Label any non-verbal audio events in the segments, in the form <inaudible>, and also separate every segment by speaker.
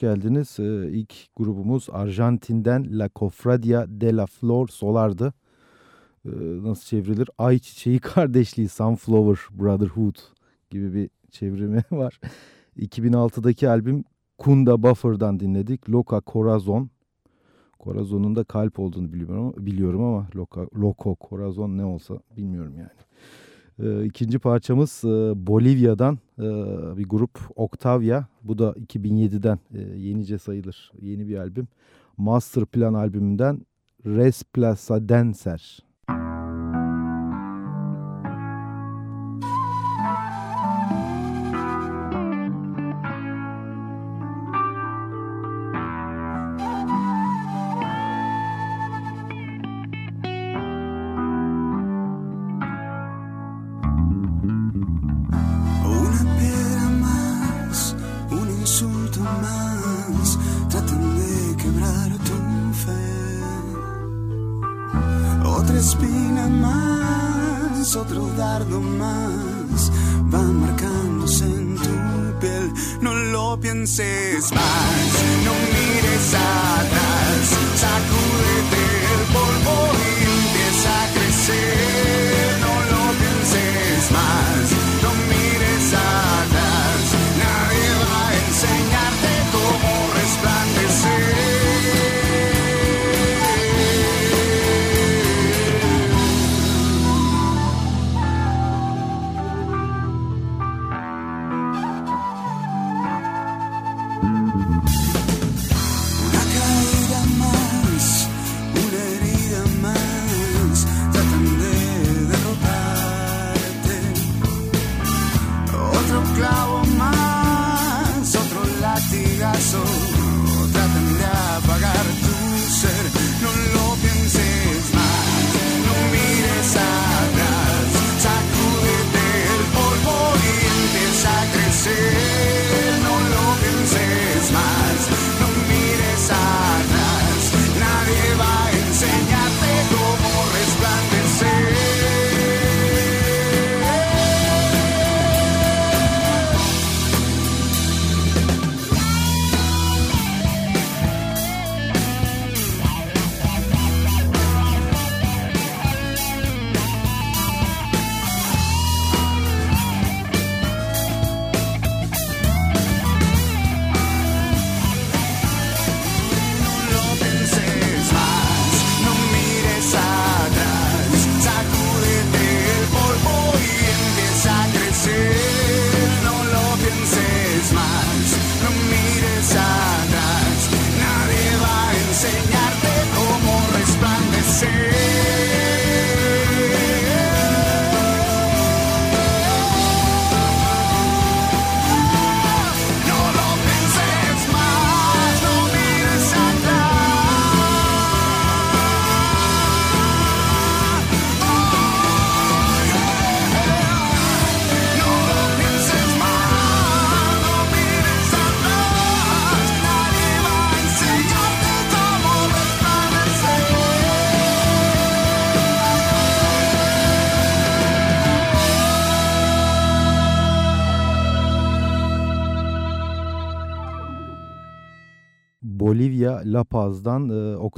Speaker 1: geldiniz. Ee, ilk grubumuz Arjantin'den La Cofradia de la Flor Solar'dı. Ee, nasıl çevrilir? Ay Çiçeği <laughs> Kardeşliği, Sunflower Brotherhood gibi bir çevrimi <laughs> var. 2006'daki albüm Kunda Buffer'dan dinledik. Loca Corazon. Corazon'un da kalp olduğunu biliyorum ama, biliyorum ama Loca, Loco Corazon ne olsa bilmiyorum yani. Ee, ikinci parçamız e, Bolivya'dan e, bir grup Octavia. Bu da 2007'den e, yenice sayılır. Yeni bir albüm. Master Plan albümünden Res Plaza Dancer.
Speaker 2: espina más, otro dardo
Speaker 1: más va marcándose en tu piel. No lo pienses más, no mires atrás.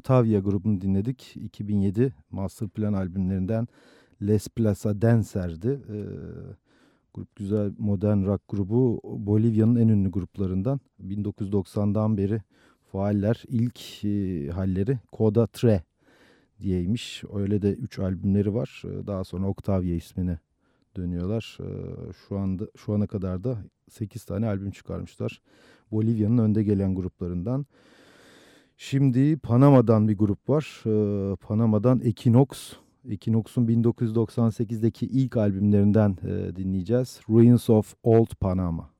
Speaker 2: Octavia grubunu dinledik. 2007 Master Plan albümlerinden Les Plaza Dancer'di. E, grup güzel modern rock grubu Bolivya'nın en ünlü gruplarından. 1990'dan beri faaller. İlk e, halleri Coda Tre diyeymiş. Öyle de 3 albümleri var. E, daha sonra Octavia ismini dönüyorlar. E, şu anda şu ana kadar da 8 tane albüm çıkarmışlar. Bolivya'nın önde gelen gruplarından. Şimdi Panama'dan bir grup var. Ee, Panama'dan Equinox. Equinox'un 1998'deki ilk albümlerinden e, dinleyeceğiz. Ruins of Old Panama.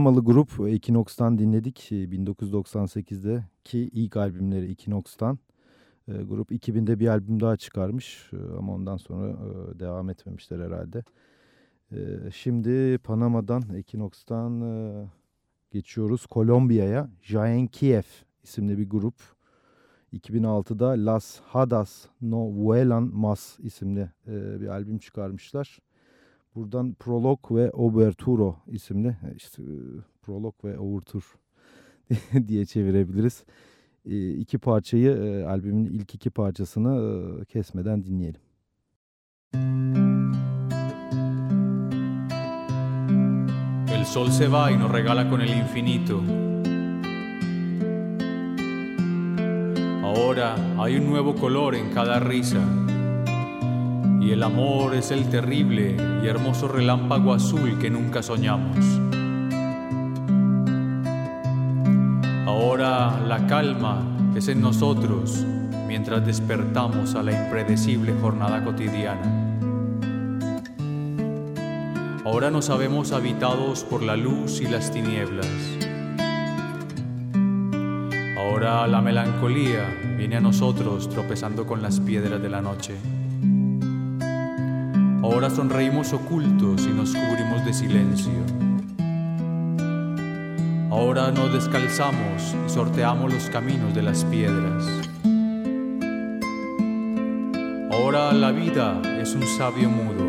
Speaker 2: Panamalı grup Equinox'tan dinledik. 1998'de ki ilk albümleri Equinox'tan. E, grup 2000'de bir albüm daha çıkarmış e, ama ondan sonra e, devam etmemişler herhalde. E, şimdi Panama'dan, Equinox'tan e, geçiyoruz Kolombiya'ya. Jaen Kiev isimli bir grup. 2006'da Las Hadas No Vuelan Mas isimli e, bir albüm çıkarmışlar. Buradan Prolog ve Oberturo isimli e, işte e, Prolog ve Overture <laughs> diye çevirebiliriz. E, iki parçayı e, albümün ilk iki parçasını kesmeden dinleyelim.
Speaker 3: El sol se va y nos regala con el infinito. Ahora hay un nuevo color en cada risa. Y el amor es el terrible y hermoso relámpago azul que nunca soñamos. Ahora la calma es en nosotros mientras despertamos a la impredecible jornada cotidiana. Ahora nos sabemos habitados por la luz y las tinieblas. Ahora la melancolía viene a nosotros tropezando con las piedras de la noche. Ahora sonreímos ocultos y nos cubrimos de silencio. Ahora nos descalzamos y sorteamos los caminos de las piedras. Ahora la vida es un sabio mudo.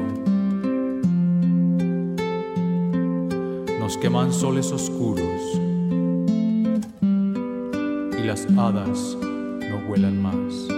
Speaker 3: Nos queman soles oscuros y las hadas no vuelan más.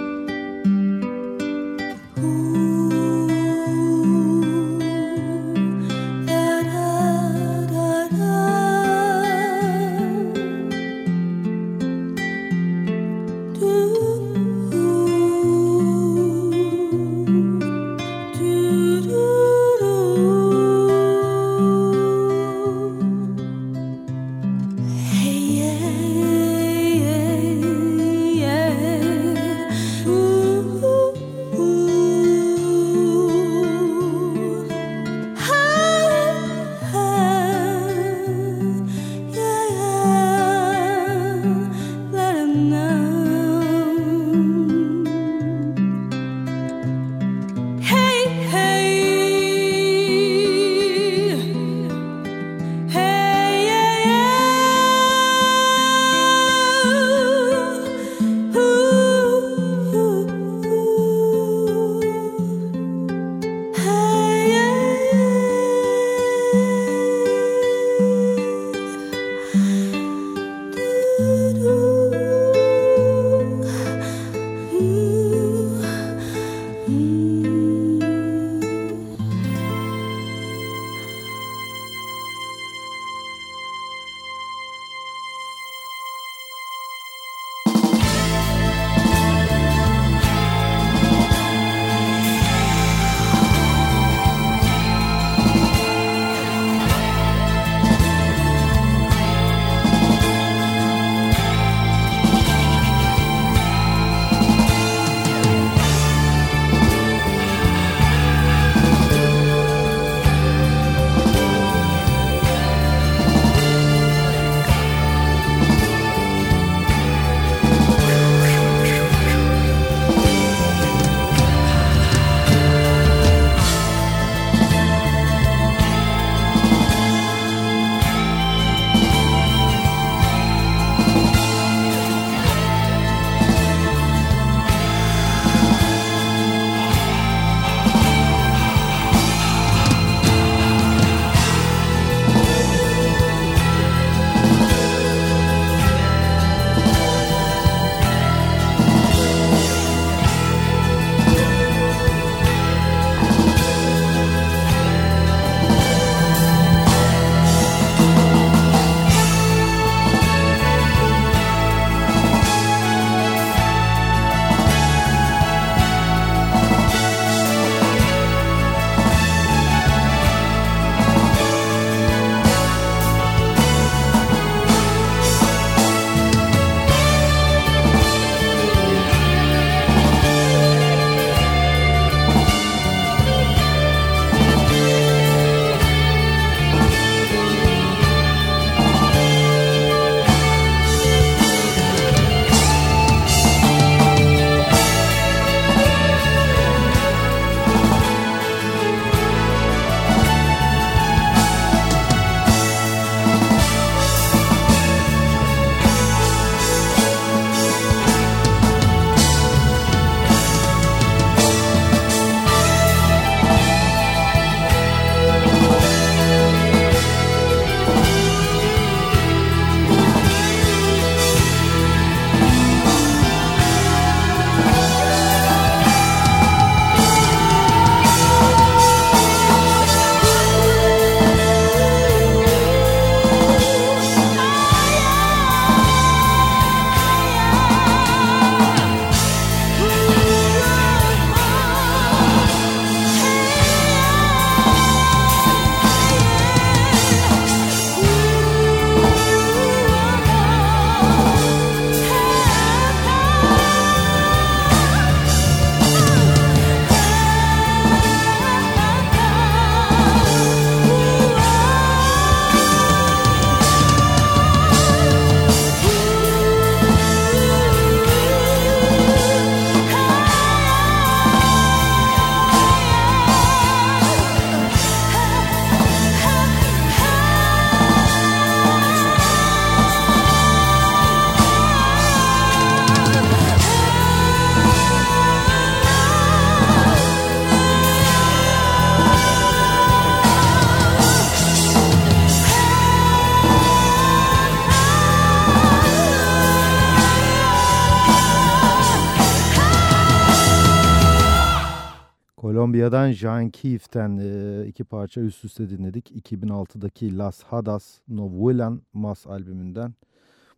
Speaker 2: Kolombiya'dan Jean Keef'ten e, iki parça üst üste dinledik. 2006'daki Las Hadas No Vuelan Mas albümünden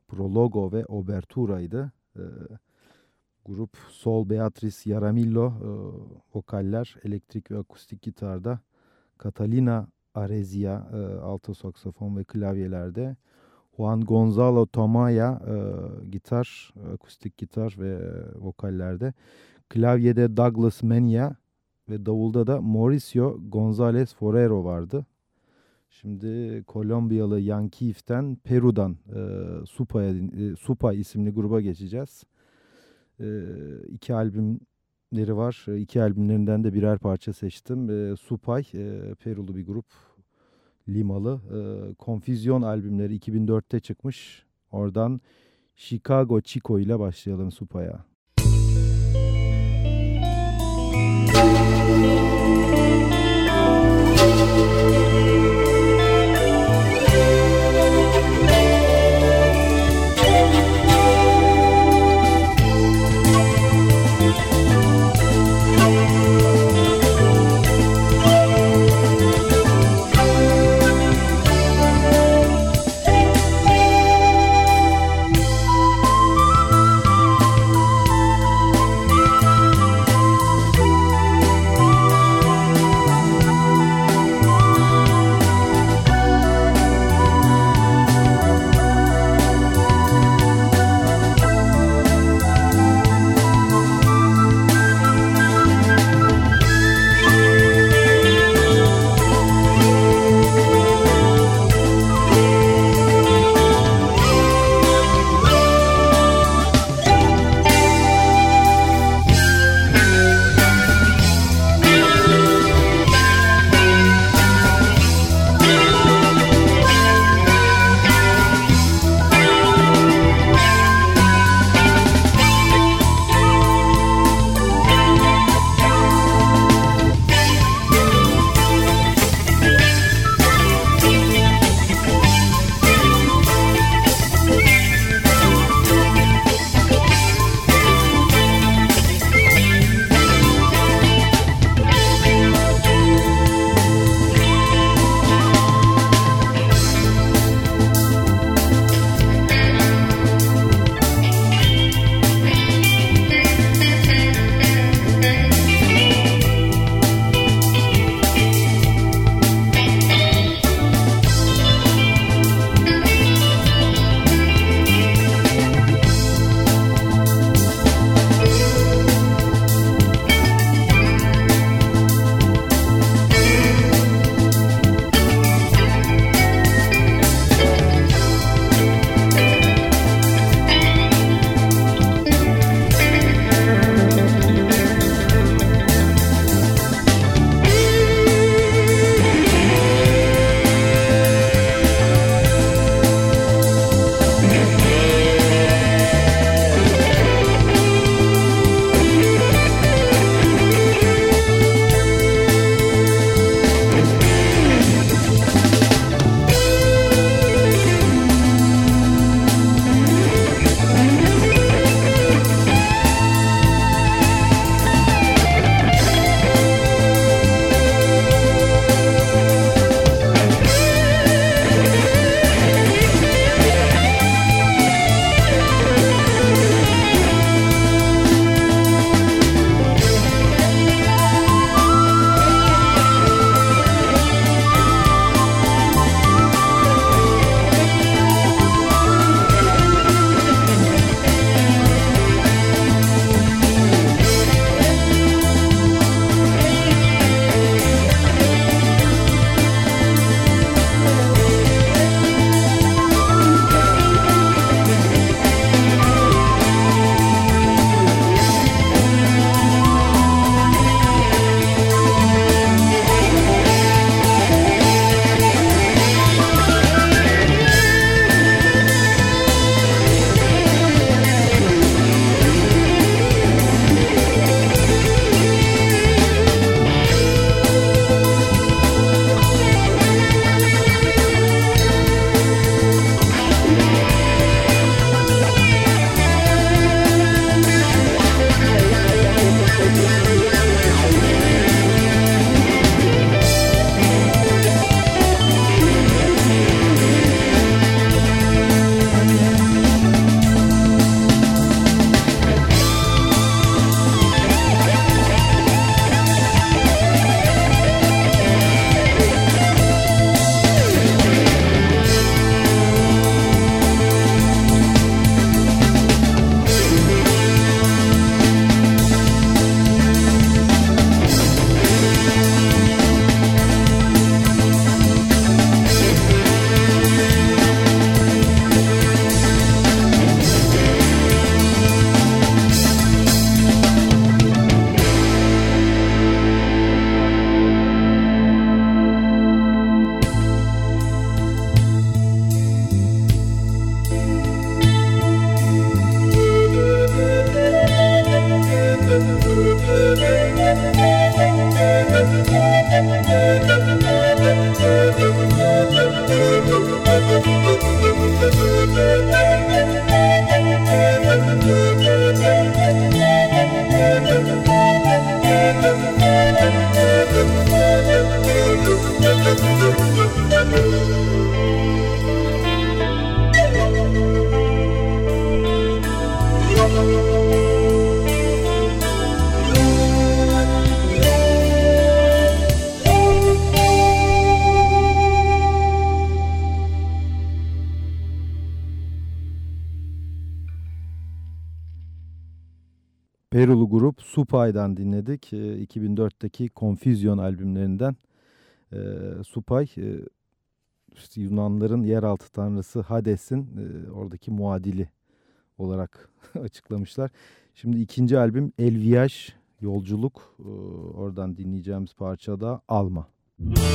Speaker 2: Prologo ve Obertura'ydı. E, grup Sol Beatriz Yaramillo e, vokaller, elektrik ve akustik gitarda. Catalina Arezia e, alto saksafon ve klavyelerde. Juan Gonzalo Tomaya e, gitar, akustik gitar ve e, vokallerde. Klavyede Douglas Menya ve davulda da Mauricio Gonzalez Forero vardı. Şimdi Kolombiyalı Yankeef'ten Peru'dan e, Supa'ya e, Supa isimli gruba geçeceğiz. E, iki albümleri var. E, iki albümlerinden de birer parça seçtim. E, Supay, e, Perulu bir grup. Limalı. E, Konfüzyon albümleri 2004'te çıkmış. Oradan Chicago Chico ile başlayalım Supa'ya. Supay'dan dinledik. 2004'teki Confusion albümlerinden e, Supay e, işte Yunanların yeraltı tanrısı Hades'in e, oradaki muadili olarak <laughs> açıklamışlar. Şimdi ikinci albüm El Viage Yolculuk e, oradan dinleyeceğimiz parçada Alma. Müzik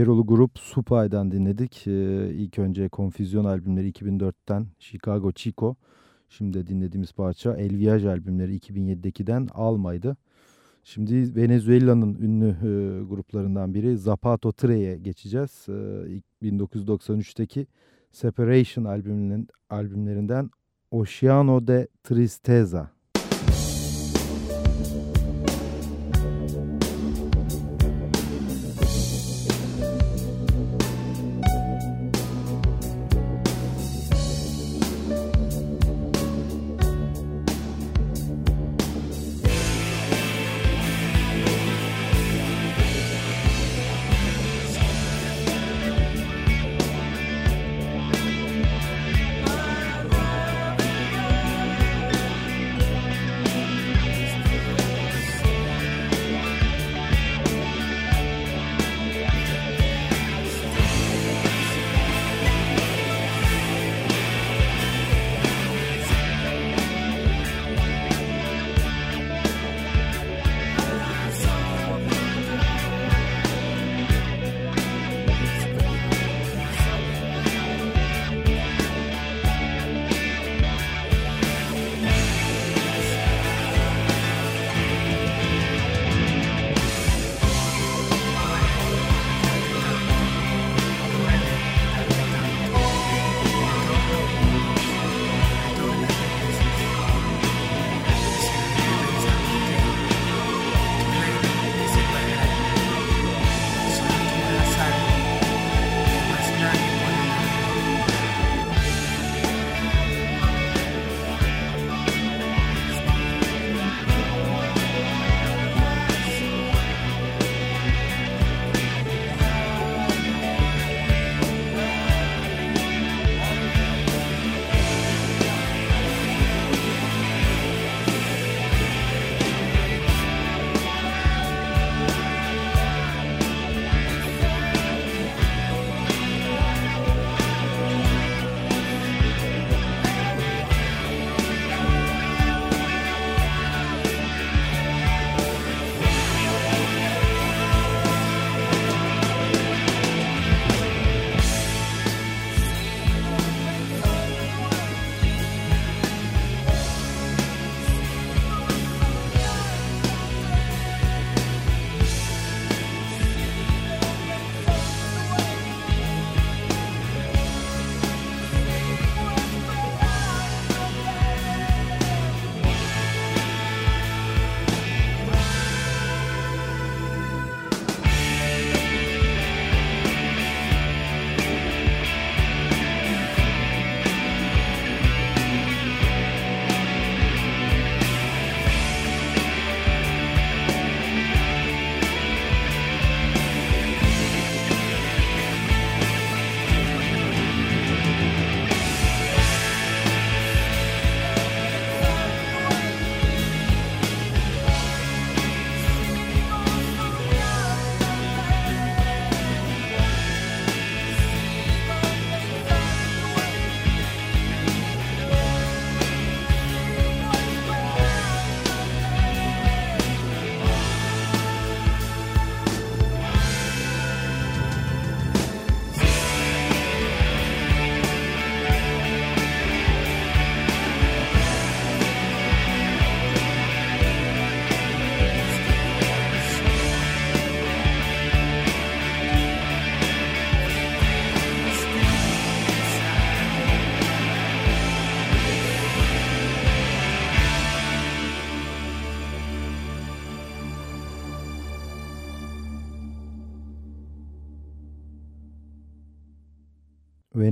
Speaker 2: Perulu grup Supay'dan dinledik. Ee, ilk önce Konfüzyon albümleri 2004'ten Chicago Chico. Şimdi dinlediğimiz parça El Viage albümleri 2007'dekinden Almaydı. Şimdi Venezuela'nın ünlü e, gruplarından biri Zapato Tre'ye geçeceğiz. E, 1993'teki Separation albümlerinden Oceano de Tristeza.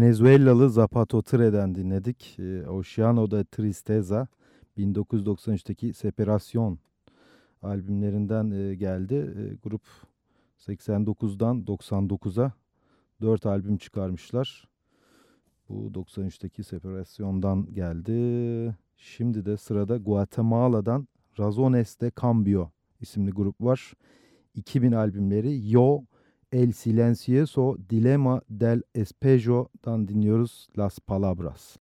Speaker 2: Venezuelalı Zapato Tre'den dinledik. E, Oceano da Tristeza 1993'teki Separasyon albümlerinden e, geldi. E, grup 89'dan 99'a 4 albüm çıkarmışlar. Bu 93'teki Separasyon'dan geldi. Şimdi de sırada Guatemala'dan Razones de Cambio isimli grup var. 2000 albümleri Yo El Silencioso Dilema del Espejo'dan dinliyoruz Las Palabras.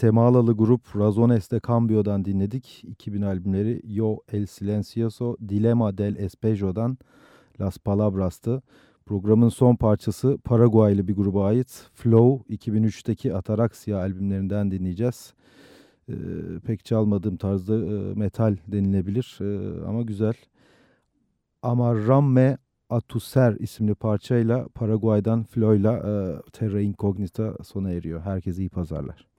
Speaker 2: Guatemalalı grup Razones de Cambio'dan dinledik. 2000 albümleri Yo El Silencioso, Dilema del Espejo'dan Las Palabras'tı. Programın son parçası Paraguaylı bir gruba ait Flow 2003'teki Ataraxia albümlerinden dinleyeceğiz. Ee, pek çalmadığım tarzda e, metal denilebilir e, ama güzel. Amarramme Atuser isimli parçayla Paraguay'dan Flo'yla e, Terra Incognita sona eriyor. Herkese iyi pazarlar.